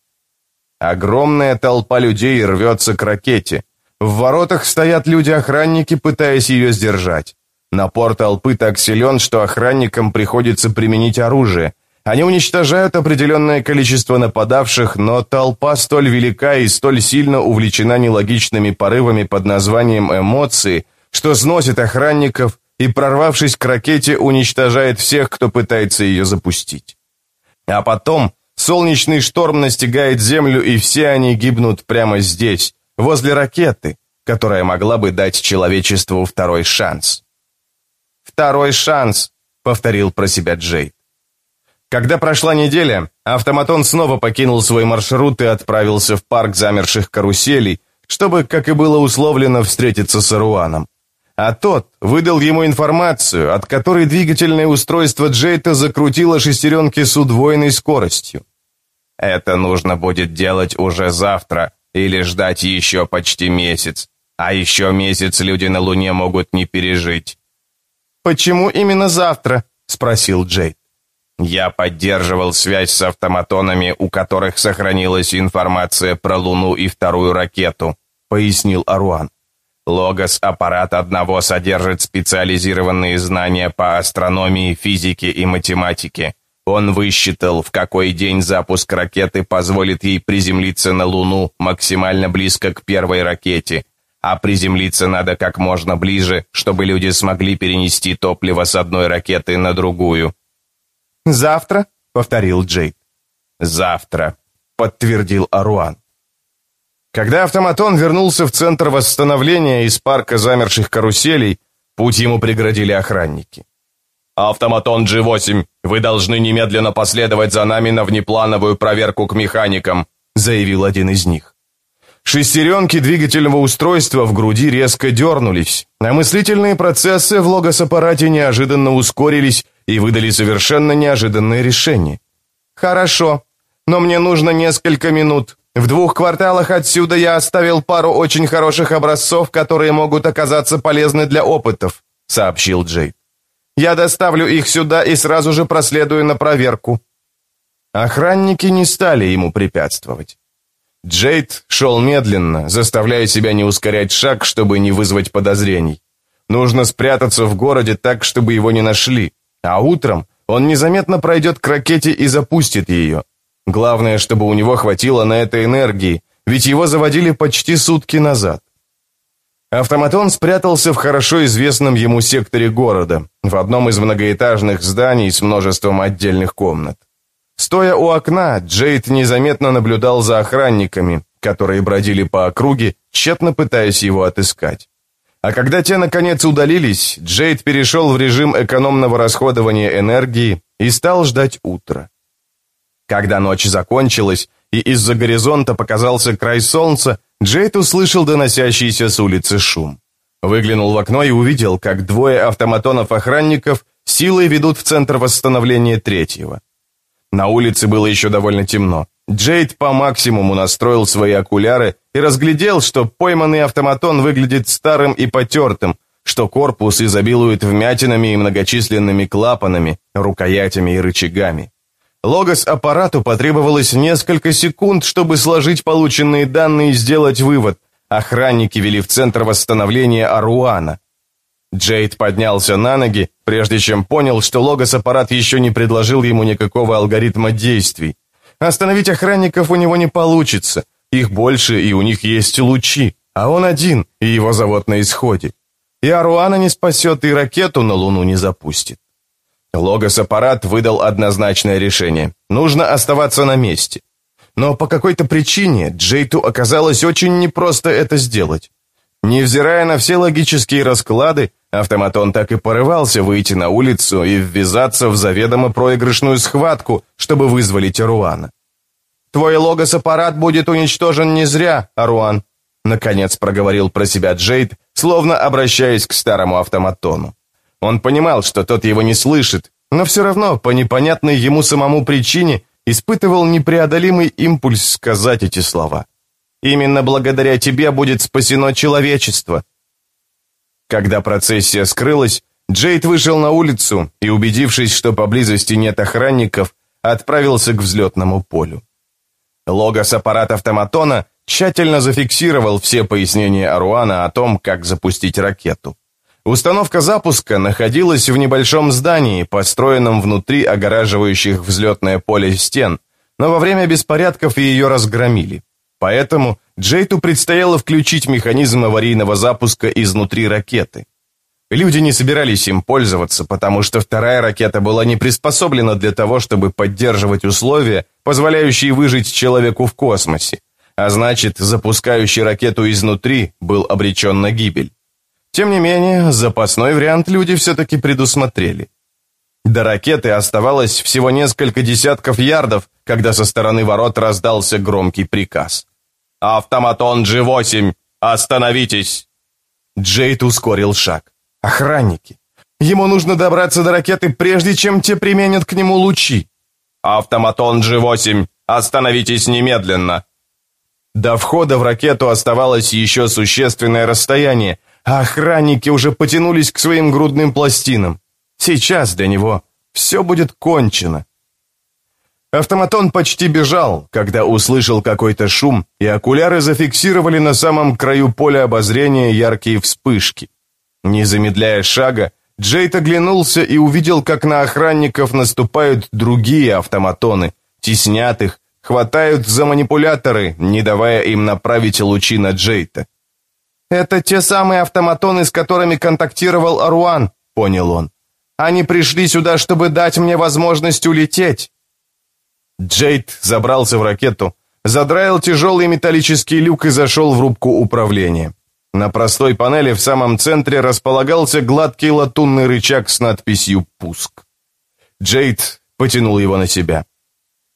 Огромная толпа людей рвется к ракете. В воротах стоят люди-охранники, пытаясь ее сдержать. Напор толпы так силен, что охранникам приходится применить оружие. Они уничтожают определенное количество нападавших, но толпа столь велика и столь сильно увлечена нелогичными порывами под названием «эмоции», что сносит охранников и, прорвавшись к ракете, уничтожает всех, кто пытается ее запустить. А потом солнечный шторм настигает Землю, и все они гибнут прямо здесь, возле ракеты, которая могла бы дать человечеству второй шанс. «Второй шанс», — повторил про себя Джейд. Когда прошла неделя, автоматон снова покинул свой маршрут и отправился в парк замерших каруселей, чтобы, как и было условлено, встретиться с Аруаном. А тот выдал ему информацию, от которой двигательное устройство Джейта закрутило шестеренки с удвоенной скоростью. Это нужно будет делать уже завтра или ждать еще почти месяц. А еще месяц люди на Луне могут не пережить. «Почему именно завтра?» — спросил Джейд. Я поддерживал связь с автоматонами, у которых сохранилась информация про Луну и вторую ракету, пояснил Аруан. Логос-аппарат одного содержит специализированные знания по астрономии, физике и математике. Он высчитал, в какой день запуск ракеты позволит ей приземлиться на Луну максимально близко к первой ракете, а приземлиться надо как можно ближе, чтобы люди смогли перенести топливо с одной ракеты на другую. «Завтра?» — повторил Джейд. «Завтра», — подтвердил Аруан. Когда автоматон вернулся в центр восстановления из парка замерших каруселей, путь ему преградили охранники. «Автоматон G8, вы должны немедленно последовать за нами на внеплановую проверку к механикам», заявил один из них. Шестеренки двигательного устройства в груди резко дернулись, а мыслительные процессы в логос-аппарате неожиданно ускорились и выдали совершенно неожиданное решение. «Хорошо, но мне нужно несколько минут. В двух кварталах отсюда я оставил пару очень хороших образцов, которые могут оказаться полезны для опытов», — сообщил Джейд. «Я доставлю их сюда и сразу же проследую на проверку». Охранники не стали ему препятствовать. Джейд шел медленно, заставляя себя не ускорять шаг, чтобы не вызвать подозрений. Нужно спрятаться в городе так, чтобы его не нашли, а утром он незаметно пройдет к ракете и запустит ее. Главное, чтобы у него хватило на это энергии, ведь его заводили почти сутки назад. Автоматон спрятался в хорошо известном ему секторе города, в одном из многоэтажных зданий с множеством отдельных комнат. Стоя у окна, Джейд незаметно наблюдал за охранниками, которые бродили по округе, тщетно пытаясь его отыскать. А когда те, наконец, удалились, Джейд перешел в режим экономного расходования энергии и стал ждать утра. Когда ночь закончилась, и из-за горизонта показался край солнца, Джейд услышал доносящийся с улицы шум. Выглянул в окно и увидел, как двое автоматонов-охранников силой ведут в центр восстановления третьего. На улице было еще довольно темно. Джейд по максимуму настроил свои окуляры и разглядел, что пойманный автоматон выглядит старым и потертым, что корпус изобилует вмятинами и многочисленными клапанами, рукоятями и рычагами. Логос-аппарату потребовалось несколько секунд, чтобы сложить полученные данные и сделать вывод. Охранники вели в центр восстановления Аруана. Джейд поднялся на ноги, прежде чем понял, что логос-аппарат еще не предложил ему никакого алгоритма действий. Остановить охранников у него не получится. Их больше, и у них есть лучи. А он один, и его завод на исходе. И Аруана не спасет, и ракету на Луну не запустит. Логос-аппарат выдал однозначное решение. Нужно оставаться на месте. Но по какой-то причине Джейту оказалось очень непросто это сделать. Невзирая на все логические расклады, автоматон так и порывался выйти на улицу и ввязаться в заведомо проигрышную схватку, чтобы вызволить Аруана. «Твой логос-аппарат будет уничтожен не зря, Аруан», наконец проговорил про себя Джейд, словно обращаясь к старому автоматону. Он понимал, что тот его не слышит, но все равно, по непонятной ему самому причине, испытывал непреодолимый импульс сказать эти слова. Именно благодаря тебе будет спасено человечество». Когда процессия скрылась, Джейд вышел на улицу и, убедившись, что поблизости нет охранников, отправился к взлетному полю. Логос-аппарат автоматона тщательно зафиксировал все пояснения Аруана о том, как запустить ракету. Установка запуска находилась в небольшом здании, построенном внутри огораживающих взлетное поле стен, но во время беспорядков ее разгромили. Поэтому Джейту предстояло включить механизм аварийного запуска изнутри ракеты. Люди не собирались им пользоваться, потому что вторая ракета была не приспособлена для того, чтобы поддерживать условия, позволяющие выжить человеку в космосе, а значит, запускающий ракету изнутри был обречен на гибель. Тем не менее, запасной вариант люди все-таки предусмотрели. До ракеты оставалось всего несколько десятков ярдов, когда со стороны ворот раздался громкий приказ. «Автоматон G8! Остановитесь!» Джейд ускорил шаг. «Охранники! Ему нужно добраться до ракеты, прежде чем те применят к нему лучи!» «Автоматон G8! Остановитесь немедленно!» До входа в ракету оставалось еще существенное расстояние, а охранники уже потянулись к своим грудным пластинам. Сейчас для него все будет кончено. Автоматон почти бежал, когда услышал какой-то шум, и окуляры зафиксировали на самом краю поля обозрения яркие вспышки. Не замедляя шага, Джейд оглянулся и увидел, как на охранников наступают другие автоматоны, теснят их, хватают за манипуляторы, не давая им направить лучи на Джейта. «Это те самые автоматоны, с которыми контактировал Аруан», — понял он. «Они пришли сюда, чтобы дать мне возможность улететь». Джейд забрался в ракету, задраил тяжелый металлический люк и зашел в рубку управления. На простой панели в самом центре располагался гладкий латунный рычаг с надписью «Пуск». Джейд потянул его на себя.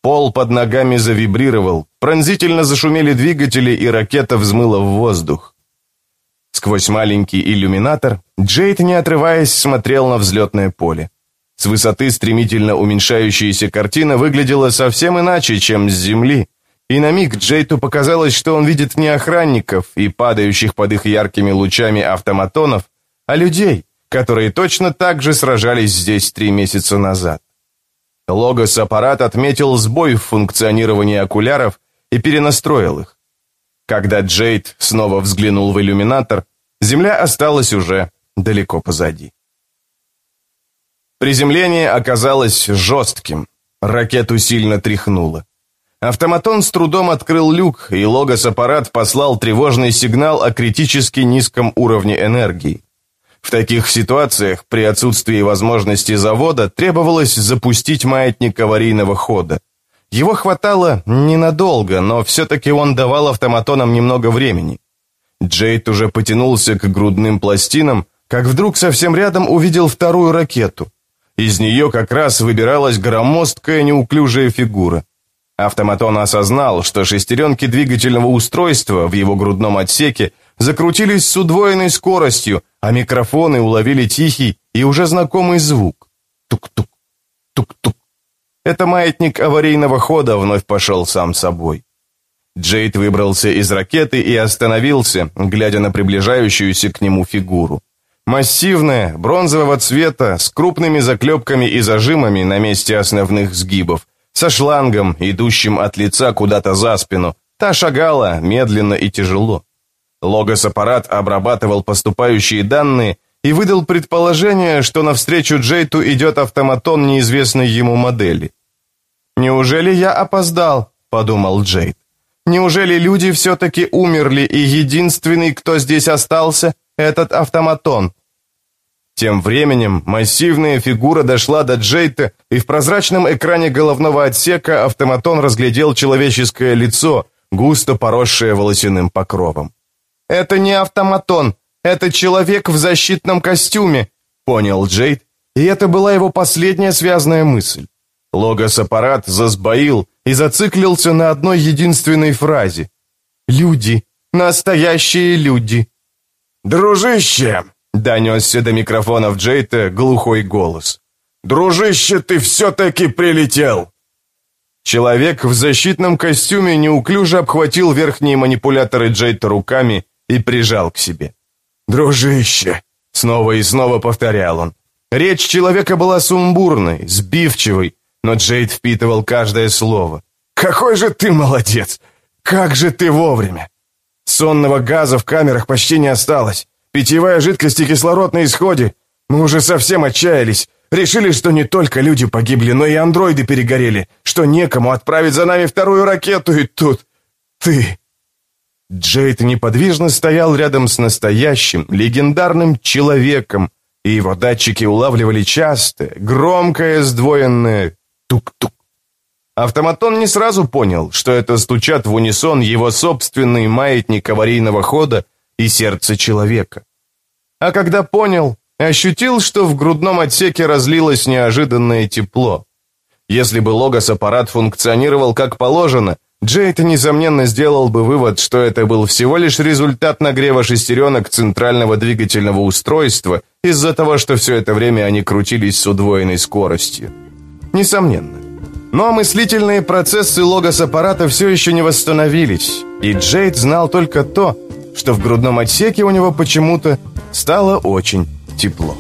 Пол под ногами завибрировал, пронзительно зашумели двигатели, и ракета взмыла в воздух. Сквозь маленький иллюминатор Джейд, не отрываясь, смотрел на взлетное поле. С высоты стремительно уменьшающаяся картина выглядела совсем иначе, чем с земли, и на миг Джейду показалось, что он видит не охранников и падающих под их яркими лучами автоматонов, а людей, которые точно так же сражались здесь три месяца назад. Логос-аппарат отметил сбой в функционировании окуляров и перенастроил их. Когда Джейд снова взглянул в иллюминатор, Земля осталась уже далеко позади. Приземление оказалось жестким. Ракету сильно тряхнуло. Автоматон с трудом открыл люк, и логос-аппарат послал тревожный сигнал о критически низком уровне энергии. В таких ситуациях при отсутствии возможности завода требовалось запустить маятник аварийного хода. Его хватало ненадолго, но все-таки он давал автоматонам немного времени. Джейд уже потянулся к грудным пластинам, как вдруг совсем рядом увидел вторую ракету. Из нее как раз выбиралась громоздкая неуклюжая фигура. Автоматон осознал, что шестеренки двигательного устройства в его грудном отсеке закрутились с удвоенной скоростью, а микрофоны уловили тихий и уже знакомый звук. Тук-тук, тук-тук. Это маятник аварийного хода вновь пошел сам собой. Джейд выбрался из ракеты и остановился, глядя на приближающуюся к нему фигуру. Массивная, бронзового цвета, с крупными заклепками и зажимами на месте основных сгибов, со шлангом, идущим от лица куда-то за спину. Та шагала медленно и тяжело. Логос-аппарат обрабатывал поступающие данные и выдал предположение, что навстречу Джейту идет автоматон неизвестной ему модели. «Неужели я опоздал?» – подумал Джейд. «Неужели люди все-таки умерли, и единственный, кто здесь остался, этот автоматон?» Тем временем массивная фигура дошла до Джейта, и в прозрачном экране головного отсека автоматон разглядел человеческое лицо, густо поросшее волосяным покровом. «Это не автоматон, это человек в защитном костюме», — понял Джейд, и это была его последняя связанная мысль. Логос-аппарат засбоил и зациклился на одной единственной фразе. «Люди, настоящие люди». «Дружище!» — донесся до микрофонов Джейта глухой голос. «Дружище, ты все-таки прилетел!» Человек в защитном костюме неуклюже обхватил верхние манипуляторы Джейта руками и прижал к себе. «Дружище!» — снова и снова повторял он. Речь человека была сумбурной, сбивчивой, но Джейд впитывал каждое слово. «Какой же ты молодец! Как же ты вовремя! Сонного газа в камерах почти не осталось. Питьевая жидкость и кислород на исходе. Мы уже совсем отчаялись. Решили, что не только люди погибли, но и андроиды перегорели, что некому отправить за нами вторую ракету, и тут... ты...» Джейд неподвижно стоял рядом с настоящим, легендарным человеком, и его датчики улавливали частое, громкое, сдвоенное тук-тук. Автоматон не сразу понял, что это стучат в унисон его собственный маятник аварийного хода и сердце человека. А когда понял, ощутил, что в грудном отсеке разлилось неожиданное тепло. Если бы логос-аппарат функционировал как положено, Джейд, несомненно, сделал бы вывод, что это был всего лишь результат нагрева шестеренок центрального двигательного устройства из-за того, что все это время они крутились с удвоенной скоростью. Несомненно. Но мыслительные процессы логос-аппарата все еще не восстановились, и Джейд знал только то, что в грудном отсеке у него почему-то стало очень тепло.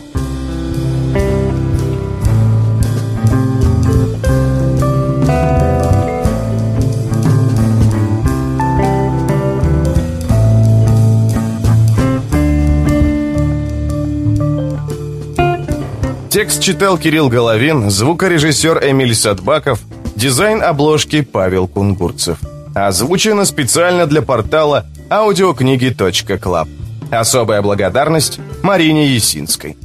Текст читал Кирилл Головин, звукорежиссер Эмиль Садбаков, дизайн обложки Павел Кунгурцев. Озвучено специально для портала аудиокниги.клаб. Особая благодарность Марине Есинской.